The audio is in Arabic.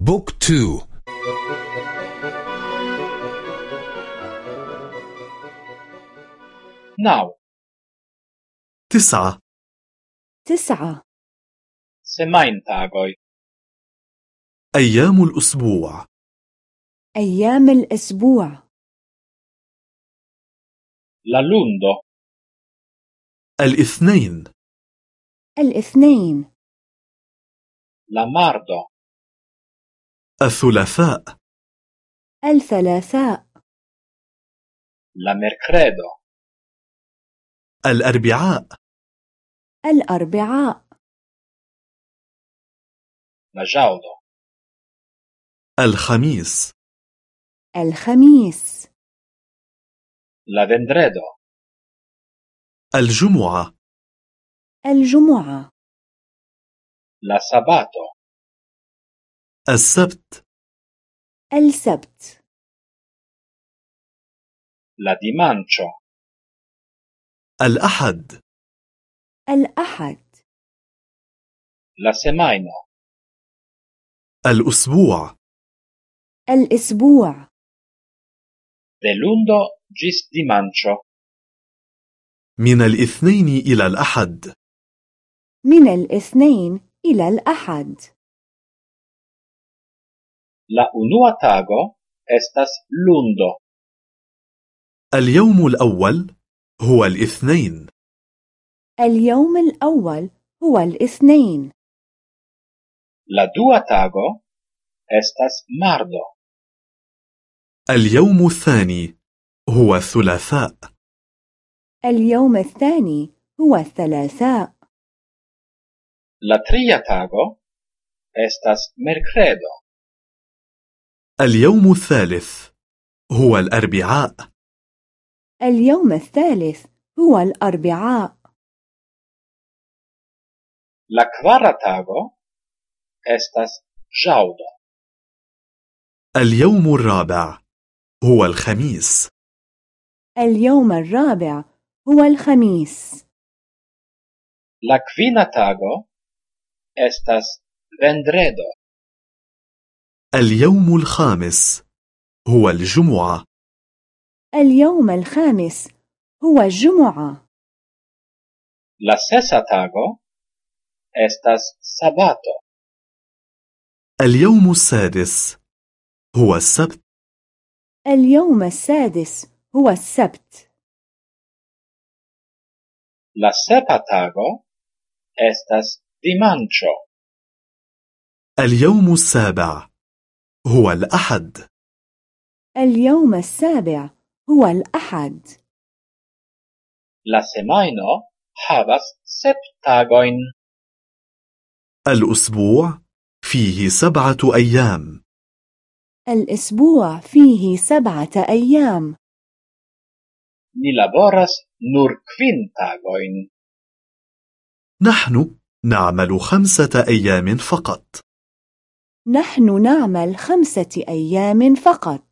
book two. naŭ. تسعة. تسعة. سماين تاغوي. أيام الأسبوع. أيام الأسبوع. la lundo الإثنين. الإثنين. لا ماردو الثلاثاء. الثلاثاء. لا ميركريدو الأربعاء. الأربعاء. لا جاودو الخميس. الخميس. لا فندريدو الجمعة. الجمعة. la sabato السبت. السبت. la dimanĉo الأحد. الأحد. la semajno الأسبوع. الأسبوع. De lundo gis dimancho من الاثنين إلى الأحد. من الاثنين إلى الأحد. La unua tago estas lundo. اليوم الأول هو الاثنين. اليوم الأول هو الاثنين. La dua tago estas mardo. اليوم الثاني هو الثلاثاء اليوم الثاني هو الثلاثاء la tria tago estas mercredo اليوم الثالث هو الأربعاء. اليوم الثالث هو الأربعاء. La kvara tago estas ĵaŭdo. اليوم الرابع هو الخميس. اليوم الرابع هو الخميس. La kvina tago estas vendredo. اليوم الخامس هو الجمعة. اليوم الخامس هو الجمعة. La sesa tago estas sabato. اليوم السادس هو السبت. اليوم السادس هو السبت. La sepa tago estas dimanĉo. اليوم السابع هو الأحد. اليوم السابع هو الأحد. La semajno havas sep tagojn الأسبوع فيه سبعة أيام. الأسبوع فيه سبعة أيام. Ni laboras nur kvin tagojn نحن نعمل خمسة أيام فقط. نحن نعمل خمسة أيام فقط.